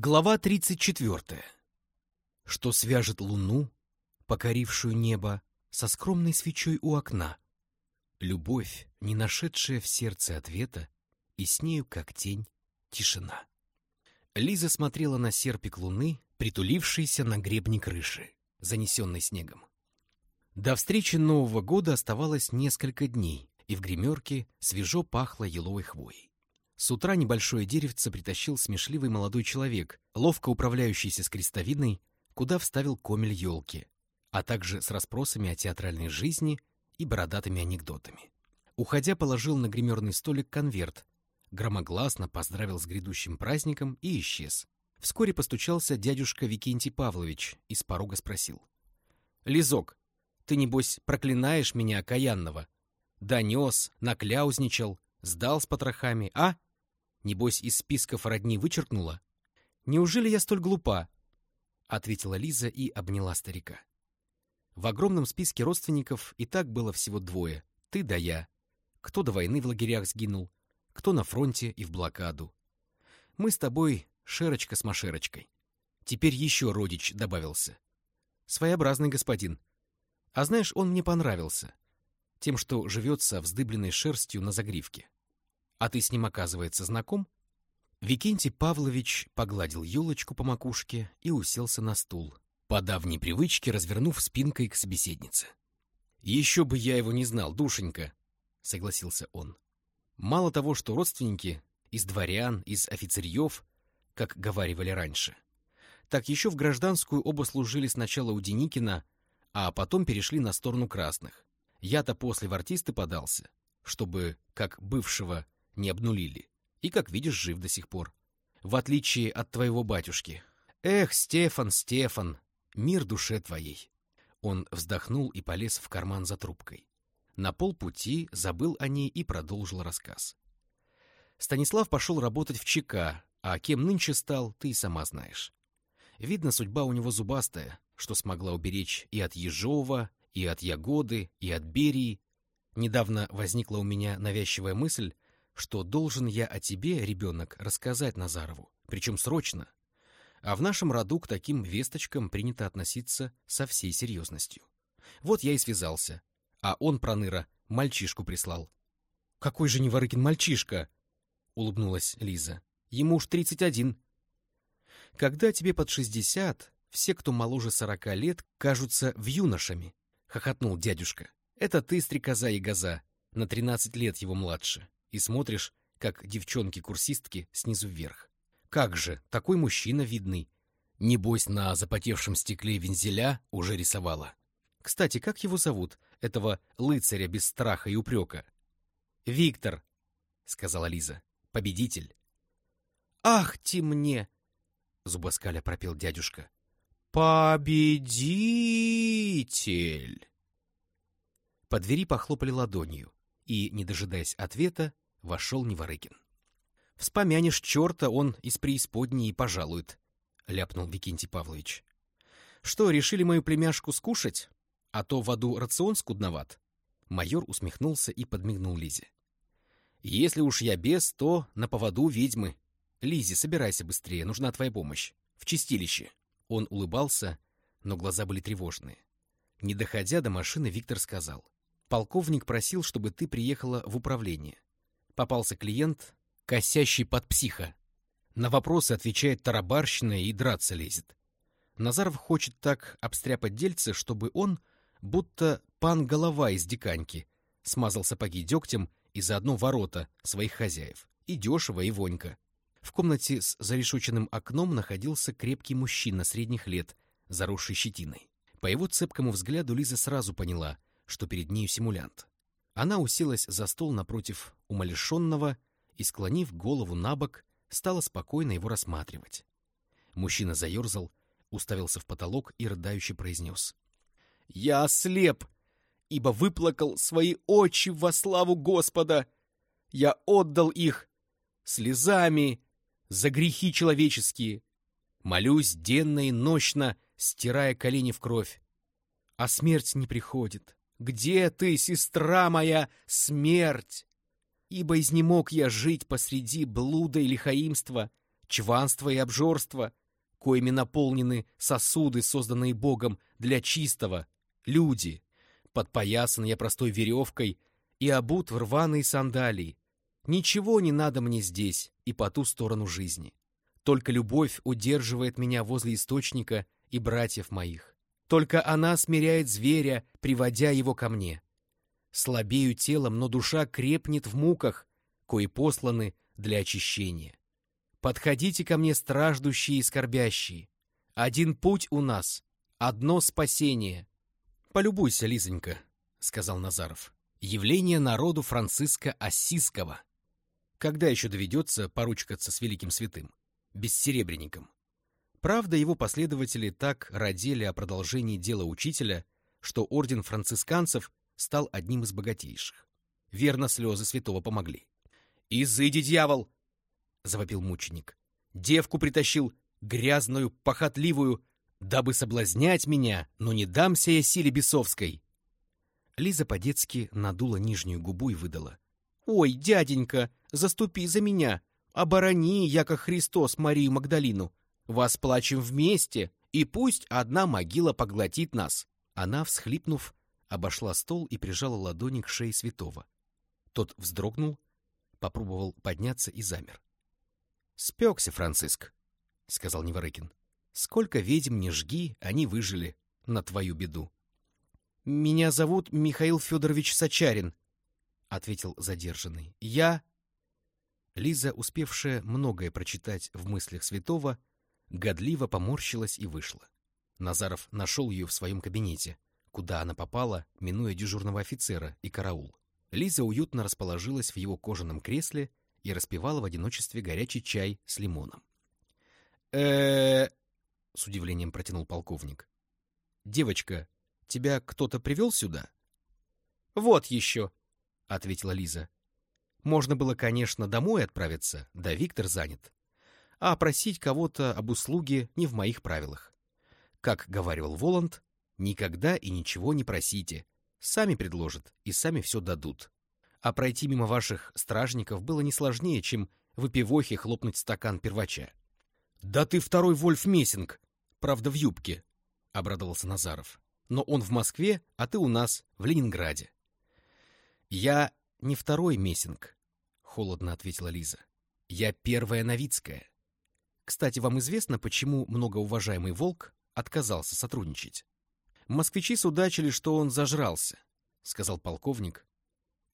Глава 34. Что свяжет луну, покорившую небо, со скромной свечой у окна? Любовь, не нашедшая в сердце ответа, и с нею, как тень, тишина. Лиза смотрела на серпик луны, притулившийся на гребне крыши, занесенной снегом. До встречи Нового года оставалось несколько дней, и в гримерке свежо пахло еловой хвоей. С утра небольшое деревце притащил смешливый молодой человек, ловко управляющийся с крестовиной, куда вставил комель елки, а также с расспросами о театральной жизни и бородатыми анекдотами. Уходя, положил на гримерный столик конверт, громогласно поздравил с грядущим праздником и исчез. Вскоре постучался дядюшка Викентий Павлович и с порога спросил. — Лизок, ты, небось, проклинаешь меня окаянного? Донес, накляузничал, сдал с потрохами, а? — Небось, из списков родни вычеркнула? Неужели я столь глупа? Ответила Лиза и обняла старика. В огромном списке родственников и так было всего двое. Ты да я. Кто до войны в лагерях сгинул, кто на фронте и в блокаду. Мы с тобой шерочка с машерочкой. Теперь еще родич добавился. Своеобразный господин. А знаешь, он мне понравился. Тем, что живет со вздыбленной шерстью на загривке. А ты с ним, оказывается, знаком? Викентий Павлович погладил елочку по макушке и уселся на стул, по давней привычке развернув спинкой к собеседнице. «Еще бы я его не знал, душенька!» — согласился он. «Мало того, что родственники из дворян, из офицерьев, как говаривали раньше, так еще в гражданскую оба служили сначала у Деникина, а потом перешли на сторону красных. Я-то после в артисты подался, чтобы, как бывшего не обнулили. И, как видишь, жив до сих пор. В отличие от твоего батюшки. Эх, Стефан, Стефан, мир душе твоей. Он вздохнул и полез в карман за трубкой. На полпути забыл о ней и продолжил рассказ. Станислав пошел работать в ЧК, а кем нынче стал, ты и сама знаешь. Видно, судьба у него зубастая, что смогла уберечь и от Ежова, и от Ягоды, и от Берии. Недавно возникла у меня навязчивая мысль, что должен я о тебе, ребенок, рассказать Назарову, причем срочно. А в нашем роду к таким весточкам принято относиться со всей серьезностью. Вот я и связался. А он, проныра, мальчишку прислал. — Какой же Неворыкин мальчишка? — улыбнулась Лиза. — Ему уж тридцать один. — Когда тебе под шестьдесят, все, кто моложе сорока лет, кажутся в юношами, — хохотнул дядюшка. — Это ты, стрекоза и газа, на тринадцать лет его младше и смотришь, как девчонки-курсистки снизу вверх. Как же, такой мужчина видный. Небось, на запотевшем стекле вензеля уже рисовала. Кстати, как его зовут, этого лыцаря без страха и упрека? «Виктор», — сказала Лиза, — «победитель». «Ах ты мне!» — зубоскаля пропел дядюшка. «Победитель!» По двери похлопали ладонью и, не дожидаясь ответа, вошел Неворыкин. — Вспомянешь черта, он из преисподней и пожалует, — ляпнул Викентий Павлович. — Что, решили мою племяшку скушать? А то в аду рацион скудноват. Майор усмехнулся и подмигнул Лизе. — Если уж я без, то на поводу ведьмы. Лизе, собирайся быстрее, нужна твоя помощь. В чистилище. Он улыбался, но глаза были тревожные. Не доходя до машины, Виктор сказал — Полковник просил, чтобы ты приехала в управление. Попался клиент, косящий под психа. На вопросы отвечает тарабарщина и драться лезет. Назаров хочет так обстряпать дельце, чтобы он, будто пан голова из диканьки, смазал сапоги дегтем и заодно ворота своих хозяев. И дешево, и вонько. В комнате с зарешоченным окном находился крепкий мужчина средних лет, заросший щетиной. По его цепкому взгляду Лиза сразу поняла — что перед нею симулянт. Она уселась за стол напротив умалишенного и, склонив голову на бок, стала спокойно его рассматривать. Мужчина заерзал, уставился в потолок и рыдающе произнес. — Я ослеп, ибо выплакал свои очи во славу Господа. Я отдал их слезами за грехи человеческие. Молюсь денно и нощно, стирая колени в кровь. А смерть не приходит. Где ты, сестра моя, смерть? Ибо изнемог я жить посреди блуда и лихаимства, чванство и обжорство, коими наполнены сосуды, созданные Богом для чистого, люди, подпоясан я простой веревкой и обут в рваные сандалии. Ничего не надо мне здесь и по ту сторону жизни. Только любовь удерживает меня возле источника и братьев моих. Только она смиряет зверя, приводя его ко мне. Слабею телом, но душа крепнет в муках, кои посланы для очищения. Подходите ко мне, страждущие и скорбящие. Один путь у нас, одно спасение. Полюбуйся, Лизонька, — сказал Назаров. Явление народу Франциска Ассизского. Когда еще доведется поручкаться с великим святым? Бессеребренником. Правда, его последователи так родили о продолжении дела учителя, что орден францисканцев стал одним из богатейших. Верно, слезы святого помогли. «Изыди, дьявол!» — завопил мученик. «Девку притащил, грязную, похотливую, дабы соблазнять меня, но не дамся я силе бесовской!» Лиза по-детски надула нижнюю губу и выдала. «Ой, дяденька, заступи за меня! Оборони, яко Христос, Марию Магдалину! Вас плачем вместе, и пусть одна могила поглотит нас!» Она, всхлипнув, обошла стол и прижала ладони к шее святого. Тот вздрогнул, попробовал подняться и замер. «Спекся, Франциск», — сказал Неворыкин. «Сколько ведьм не жги, они выжили на твою беду». «Меня зовут Михаил Федорович Сачарин», — ответил задержанный. «Я...» Лиза, успевшая многое прочитать в мыслях святого, годливо поморщилась и вышла. Назаров нашел ее в своем кабинете, куда она попала, минуя дежурного офицера и караул. Лиза уютно расположилась в его кожаном кресле и распивала в одиночестве горячий чай с лимоном. э с удивлением протянул полковник. «Девочка, тебя кто-то привел сюда?» «Вот еще», — ответила Лиза. «Можно было, конечно, домой отправиться, да Виктор занят. А просить кого-то об услуге не в моих правилах. Как говаривал Воланд, никогда и ничего не просите. Сами предложат и сами все дадут а пройти мимо ваших стражников было не сложнее, чем в эпивохе хлопнуть стакан первача. — Да ты второй Вольф Мессинг, правда в юбке, — обрадовался Назаров. — Но он в Москве, а ты у нас, в Ленинграде. — Я не второй Мессинг, — холодно ответила Лиза. — Я первая Новицкая. Кстати, вам известно, почему многоуважаемый Волк отказался сотрудничать? Москвичи судачили, что он зажрался, — сказал полковник,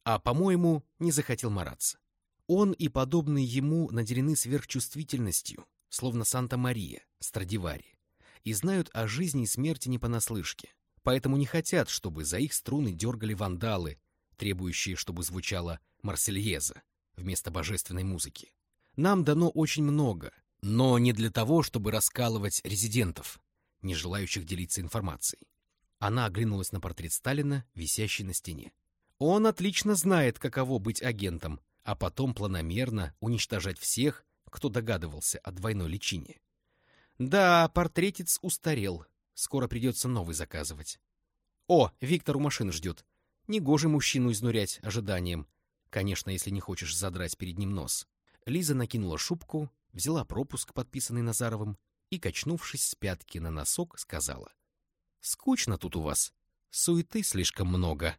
а, по-моему, не захотел мараться. Он и подобные ему наделены сверхчувствительностью, словно Санта-Мария, Страдивари, и знают о жизни и смерти не понаслышке, поэтому не хотят, чтобы за их струны дергали вандалы, требующие, чтобы звучала Марсельеза вместо божественной музыки. Нам дано очень много, но не для того, чтобы раскалывать резидентов, не желающих делиться информацией. Она оглянулась на портрет Сталина, висящий на стене. Он отлично знает, каково быть агентом, а потом планомерно уничтожать всех, кто догадывался о двойной личине. Да, портретец устарел. Скоро придется новый заказывать. О, Виктор у машины ждет. Негоже мужчину изнурять ожиданием. Конечно, если не хочешь задрать перед ним нос. Лиза накинула шубку, взяла пропуск, подписанный Назаровым, и, качнувшись с пятки на носок, сказала. — Скучно тут у вас. Суеты слишком много.